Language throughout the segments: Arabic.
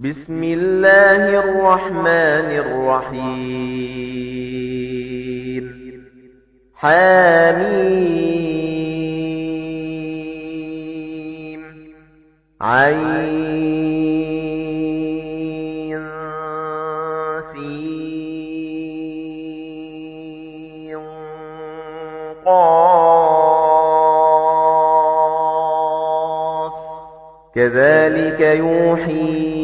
بسم الله الرحمن الرحيم. حميم. عين سين. قاف. كذلك يوحي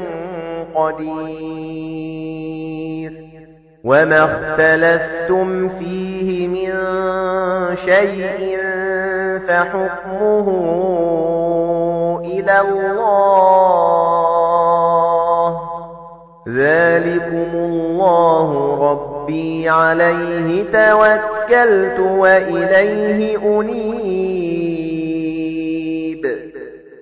قَدِيرٌ. وَمَا اخْتَلَفْتُمْ فِيهِ مِنْ شَيْءٍ فَحُكْمُهُ إِلَى اللَّهِ ذَلِكُمُ اللَّهُ رَبِّي عَلَيْهِ تَوَكَّلْتُ وَإِلَيْهِ أُنِيبُ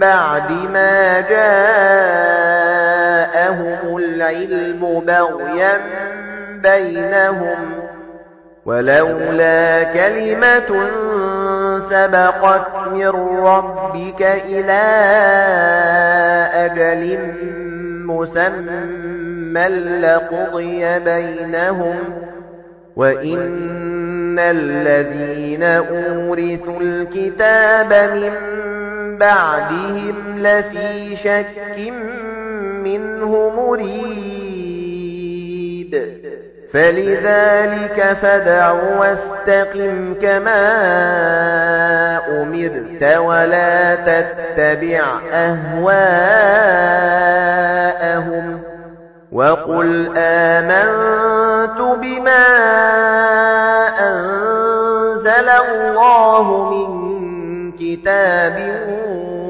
بَعْدِ مَا جَاءَهُمُ الْعِلْمُ بَغْيًا بَيْنَهُمْ وَلَوْلَا كَلِمَةٌ سَبَقَتْ مِنْ رَبِّكَ إِلَى أَجَلٍ مُّسَمًّى لَّقُضِيَ بَيْنَهُمْ وَإِنَّ الَّذِينَ أُورِثُوا الْكِتَابَ مِن بَعْدِهِمْ لَفِي شَكٍّ مِّنْهُ مُرِيبٍ. فَلِذَلِكَ فَادْعُ وَاسْتَقِمْ كَمَا أُمِرْتَ وَلَا تَتَّبِعْ أَهْوَاءَهُمْ. وَقُلْ آمَنْتُ بِمَا أَنزَلَ اللَّهُ مِنْ كِتَابٍ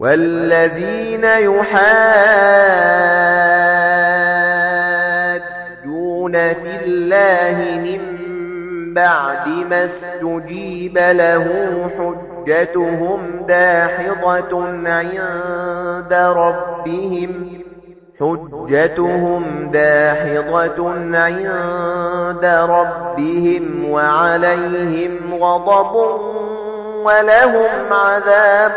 وَالَّذِينَ يُحَاجُّونَ فِي اللَّهِ مِن بَعْدِ مَا اسْتُجِيبَ لَهُ حُجَّتُهُمْ دَاحِضَةٌ عِندَ رَبِّهِمْ حُجَّتُهُمْ دَاحِضَةٌ عِندَ رَبِّهِمْ وَعَلَيْهِمْ غَضَبٌ وَلَهُمْ عَذَابٌ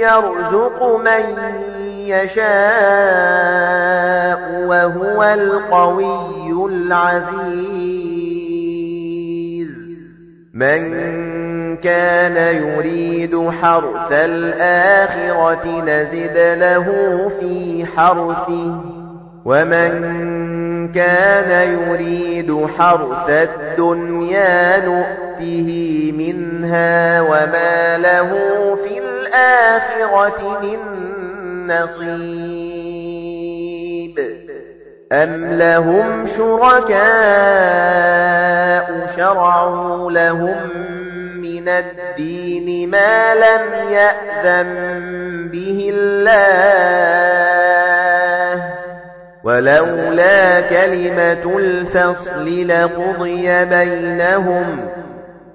يَرْزُقُ مَن يَشَاءُ وَهُوَ الْقَوِيُّ الْعَزِيزُ. مَن كَانَ يُرِيدُ حَرْثَ الْآخِرَةِ نَزِدْ لَهُ فِي حَرْثِهِ وَمَن كَانَ يُرِيدُ حَرْثَ الدُّنْيَا نُؤْتِهِ مِنْهَا وَمَا لَهُ فِي الْآخِرَةِ مِنْ نَصِيبٍ أَمْ لَهُمْ شُرَكَاءُ شَرَعُوا لَهُم مِّنَ الدِّينِ مَا لَمْ يَأْذَن بِهِ اللَّهُ وَلَوْلَا كَلِمَةُ الْفَصْلِ لَقُضِيَ بَيْنَهُمْ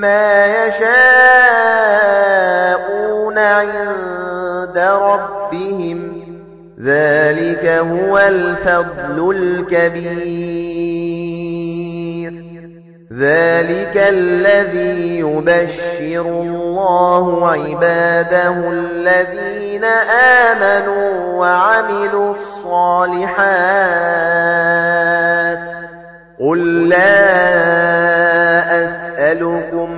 مَّا يَشَاءُونَ عِندَ رَبِّهِمْ. ذَلِكَ هُوَ الْفَضْلُ الْكَبِيرُ. ذَلِكَ الَّذِي يُبَشِّرُ اللَّهُ عِبَادَهُ الَّذِينَ آمَنُوا وَعَمِلُوا الصَّالِحَاتِ. قُل لَّا أَسْأَلُكُمْ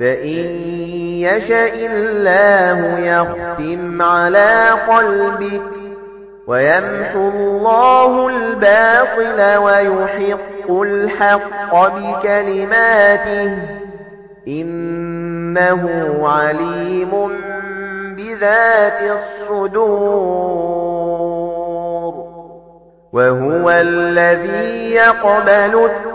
فَإِن يَشَإِ اللَّهُ يَخْتِمْ عَلَى قَلْبِكَ وَيَمْحُو اللَّهُ الْبَاطِلَ وَيُحِقُّ الْحَقَّ بِكَلِمَاتِهِ إِنَّهُ عَلِيمٌ بِذَاتِ الصُّدُورِ وَهُوَ الَّذِي يَقْبَلُ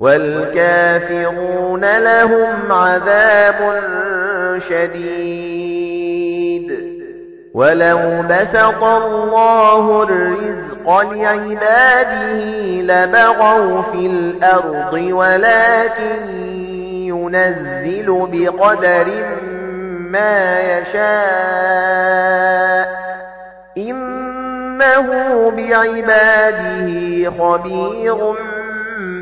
وَالْكَافِرُونَ لَهُمْ عَذَابٌ شَدِيدٌ. وَلَوْ بَسَطَ اللَّهُ الرِّزْقَ لِعِبَادِهِ لَبَغَوْا فِي الْأَرْضِ وَلَكِن يُنَزِّلُ بِقَدَرٍ مَّا يَشَاءُ. إِنَّهُ بِعِبَادِهِ خَبِيرٌ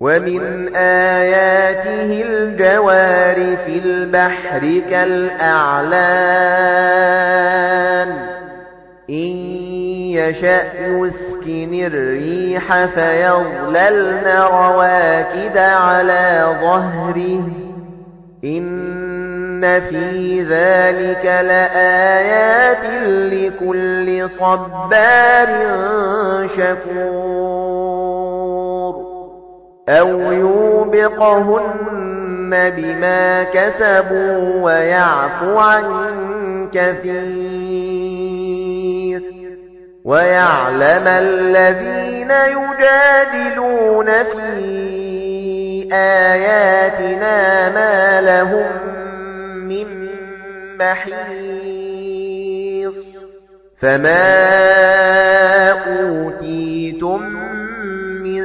وَمِنْ آيَاتِهِ الْجَوَارِ فِي الْبَحْرِ كَالْأَعْلَامِ. إِن يَشَأْ يُسْكِنِ الرِّيحَ فَيَظْلَلْنَ رَوَاكِدَ عَلَى ظَهْرِهِ. إِنَّ فِي ذَلِكَ لَآيَاتٍ لِكُلِّ صَبَّارٍ شَكُورٍ. أَوْ يُوبِقْهُنَّ بِمَا كَسَبُوا وَيَعْفُو عَن كَثِيرٍ وَيَعْلَمَ الَّذِينَ يُجَادِلُونَ فِي آيَاتِنَا مَا لَهُم مِّن مَّحِيصٍ فَمَا أُوتِيتُم مِّن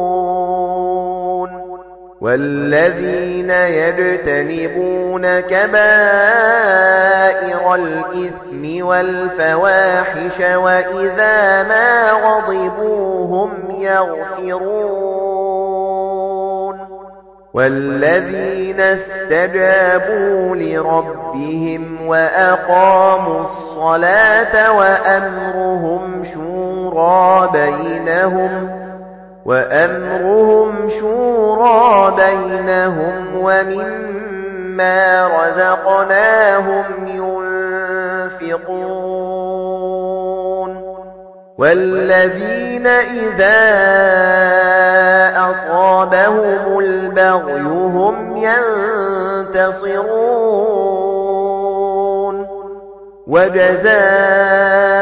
وَالَّذِينَ يَجْتَنِبُونَ كَبَائِرَ الْإِثْمِ وَالْفَوَاحِشَ وَإِذَا مَا غَضِبُوا هُمْ يَغْفِرُونَ وَالَّذِينَ اسْتَجَابُوا لِرَبِّهِمْ وَأَقَامُوا الصَّلَاةَ وَأَمْرُهُمْ شُورَى بَيْنَهُمْ وَأَمْرُهُمْ شُورَى بَيْنَهُمْ وَمِمَّا رَزَقْنَاهُمْ يُنْفِقُونَ وَالَّذِينَ إِذَا أَصَابَهُمُ الْبَغْيُ هُمْ يَنْتَصِرُونَ وَجَزَاءُ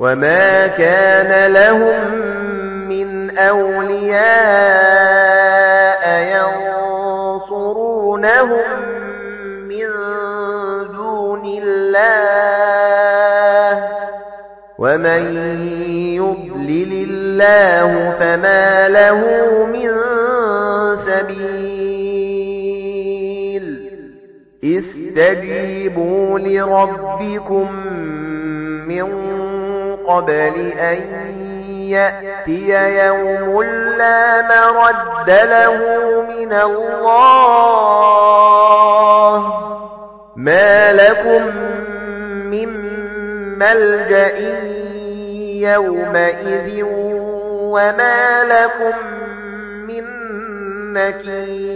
وَمَا كَانَ لَهُم مِّنْ أَوْلِيَاءَ يَنصُرُونَهُم مِّن دُونِ اللَّهِ وَمَن يُضْلِلِ اللَّهُ فَمَا لَهُ مِن سَبِيلٍ اسْتَجِيبُوا لِرَبِّكُم مِّن قَبْلِ أَن يَأْتِيَ يَوْمٌ لَّا مَرَدَّ لَهُ مِنَ اللَّهِ. مَا لَكُم مِّن مَّلْجَإٍ يَوْمَئِذٍ وَمَا لَكُم مِّن نَّكِيرٍ.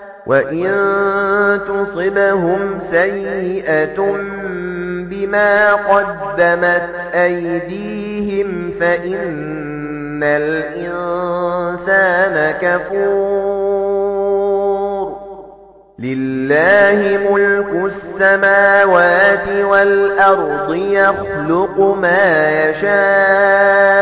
وَإِن تُصِبْهُمْ سَيِّئَةٌ بِمَا قَدَّمَتْ أَيْدِيهِمْ فَإِنَّ الْإِنسَانَ كَفُورٌ لِلَّهِ مُلْكُ السَّمَاوَاتِ وَالْأَرْضِ يَخْلُقُ مَا يَشَاءُ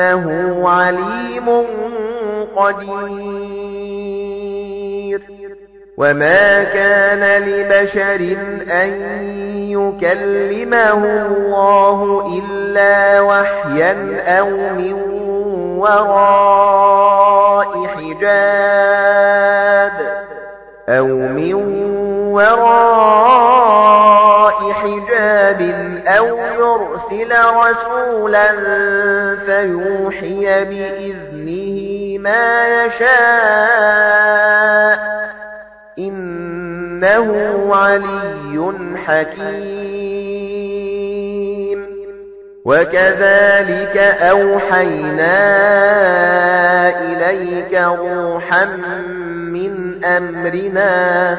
إِنَّهُ عَلِيمٌ قَدِيرٌ. وَمَا كَانَ لِبَشَرٍ أَن يُكَلِّمَهُ اللَّهُ إِلَّا وَحْيًا أَوْ مِن وَرَاءِ حِجَابٍ أَوْ مِن وَرَاءِ يُرْسِلَ رَسُولًا فَيُوحِيَ بِإِذْنِهِ مَا يَشَاءُ إِنَّهُ عَلِيٌّ حَكِيمٌ. وَكَذَلِكَ أَوْحَيْنَا إِلَيْكَ رُوحًا مِنْ أَمْرِنَا